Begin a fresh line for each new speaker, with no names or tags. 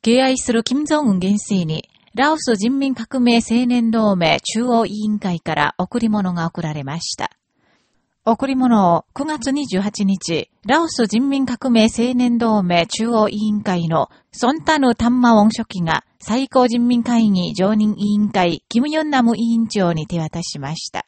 敬愛する金正恩元帥に、ラオス人民革命青年同盟中央委員会から贈り物が贈られました。贈り物を9月28日、ラオス人民革命青年同盟中央委員会のソンタヌ・タンマウォン書記が最高人民会議常任委員会キム・ヨンナム委員長に手渡しました。